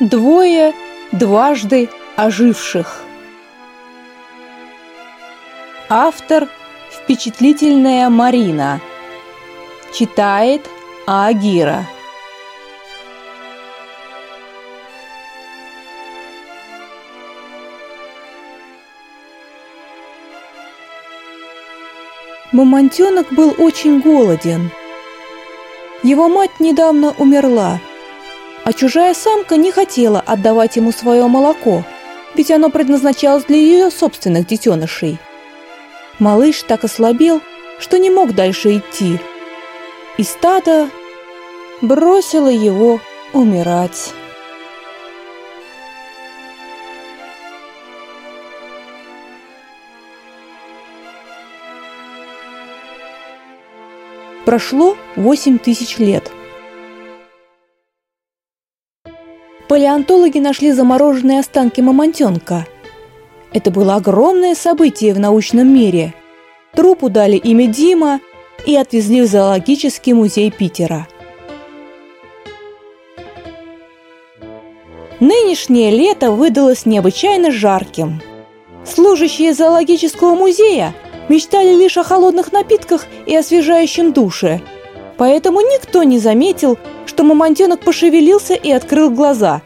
Двое дважды оживших. Автор впечатлительная Марина. Читает Агира. Мамонтенок был очень голоден. Его мать недавно умерла – а чужая самка не хотела отдавать ему свое молоко, ведь оно предназначалось для ее собственных детенышей. Малыш так ослабел, что не мог дальше идти, и стадо бросило его умирать. Прошло восемь тысяч лет. Палеонтологи нашли замороженные останки мамонтенка. Это было огромное событие в научном мире. Трупу дали имя Дима и отвезли в зоологический музей Питера. Нынешнее лето выдалось необычайно жарким. Служащие зоологического музея мечтали лишь о холодных напитках и освежающем душе. Поэтому никто не заметил, что мамонтенок пошевелился и открыл глаза.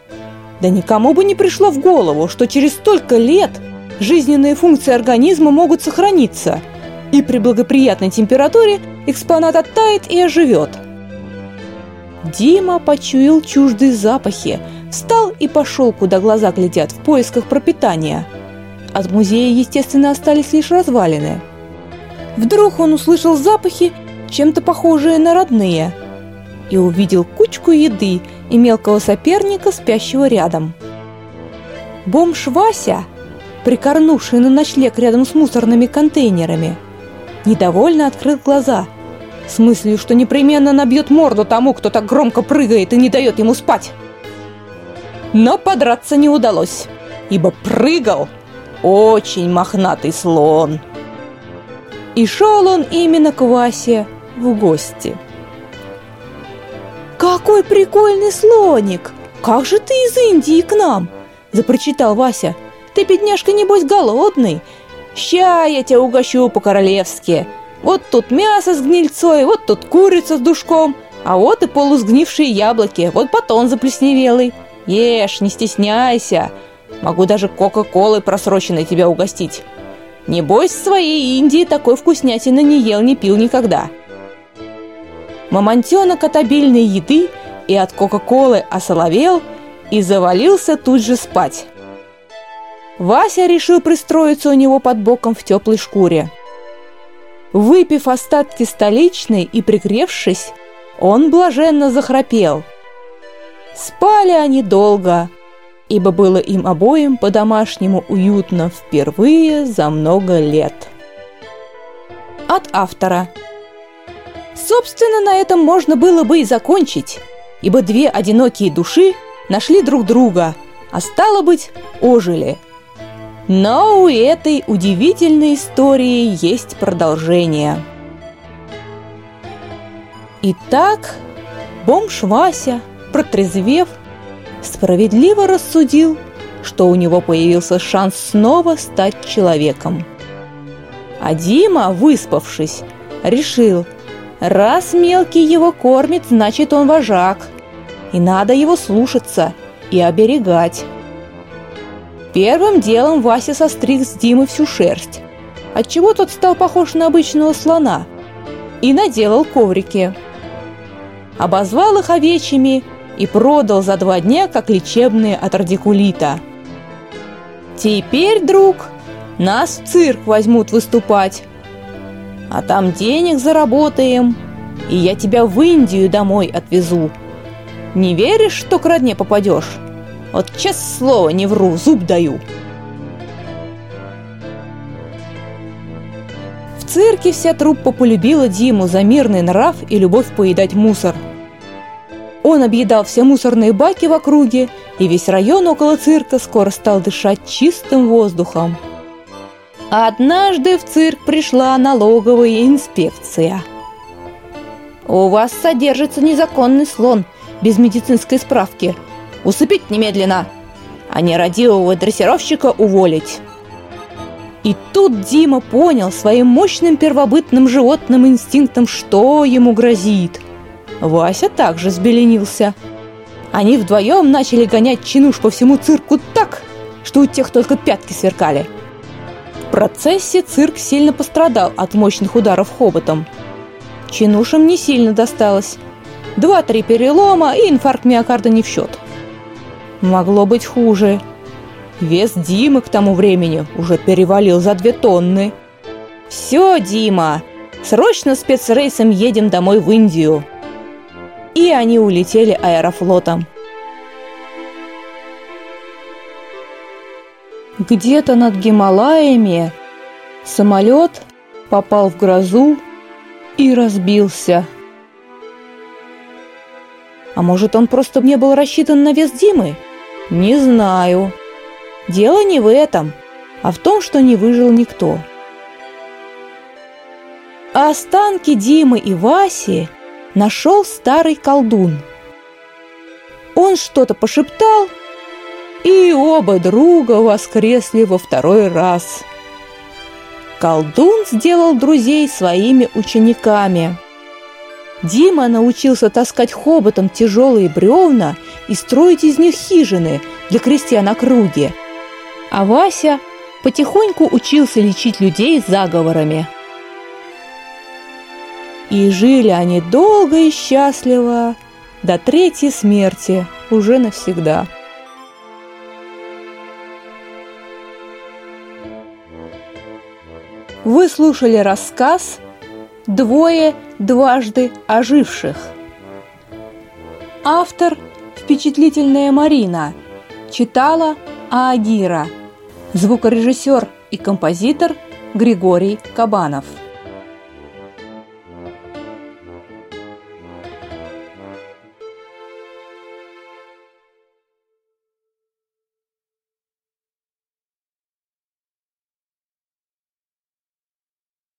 Да никому бы не пришло в голову, что через столько лет жизненные функции организма могут сохраниться, и при благоприятной температуре экспонат оттает и оживет. Дима почуял чуждые запахи, встал и пошел, куда глаза глядят, в поисках пропитания. От музея, естественно, остались лишь развалины. Вдруг он услышал запахи, чем-то похожие на родные – и увидел кучку еды и мелкого соперника, спящего рядом. Бомж Вася, прикорнувший на ночлег рядом с мусорными контейнерами, недовольно открыл глаза с мыслью, что непременно набьет морду тому, кто так громко прыгает и не дает ему спать. Но подраться не удалось, ибо прыгал очень мохнатый слон. И шел он именно к Васе в гости. «Какой прикольный слоник! Как же ты из Индии к нам?» – запрочитал Вася. «Ты, бедняжка, небось, голодный? Ща я тебя угощу по-королевски. Вот тут мясо с гнильцой, вот тут курица с душком, а вот и полусгнившие яблоки, вот батон заплесневелый. Ешь, не стесняйся. Могу даже кока-колой просроченной тебя угостить. Небось, в своей Индии такой вкуснятины не ел, не пил никогда». Мамонтенок от обильной еды и от Кока-Колы осоловел и завалился тут же спать. Вася решил пристроиться у него под боком в теплой шкуре. Выпив остатки столичной и пригревшись, он блаженно захрапел. Спали они долго, ибо было им обоим по-домашнему уютно впервые за много лет. От автора – Собственно, на этом можно было бы и закончить, ибо две одинокие души нашли друг друга, а стало быть, ожили. Но у этой удивительной истории есть продолжение. Итак, бомж Вася, протрезвев, справедливо рассудил, что у него появился шанс снова стать человеком. А Дима, выспавшись, решил – Раз мелкий его кормит, значит он вожак. И надо его слушаться и оберегать. Первым делом Вася состриг с Димы всю шерсть, отчего тот стал похож на обычного слона, и наделал коврики. Обозвал их овечьими и продал за два дня как лечебные от радикулита. Теперь, друг, нас в цирк возьмут выступать, а там денег заработаем, и я тебя в Индию домой отвезу. Не веришь, что к родне попадешь? Вот честное слово, не вру, зуб даю. В цирке вся труппа полюбила Диму за мирный нрав и любовь поедать мусор. Он объедал все мусорные баки в округе, и весь район около цирка скоро стал дышать чистым воздухом. Однажды в цирк пришла налоговая инспекция. «У вас содержится незаконный слон без медицинской справки. Усыпить немедленно, а нерадивого дрессировщика уволить. И тут Дима понял своим мощным первобытным животным инстинктом, что ему грозит. Вася также взбеленился. Они вдвоем начали гонять чинуш по всему цирку так, что у тех только пятки сверкали. Процессе цирк сильно пострадал от мощных ударов хоботом. Чинушам не сильно досталось. Два-три перелома и инфаркт миокарда не в счет. Могло быть хуже. Вес Димы к тому времени уже перевалил за две тонны. «Все, Дима, срочно спецрейсом едем домой в Индию!» И они улетели аэрофлотом. Где-то над Гималаями самолет попал в грозу и разбился. А может, он просто не был рассчитан на вес Димы? Не знаю. Дело не в этом, а в том, что не выжил никто. А останки Димы и Васи нашел старый колдун. Он что-то пошептал, и оба друга воскресли во второй раз. Колдун сделал друзей своими учениками. Дима научился таскать хоботом тяжелые бревна и строить из них хижины для крестьян округи – а Вася потихоньку учился лечить людей заговорами. И жили они долго и счастливо, до третьей смерти, уже навсегда. Вы слушали рассказ «Двое дважды оживших». Автор – впечатлительная Марина. Читала Агира – Звукорежиссер и композитор Григорий Кабанов.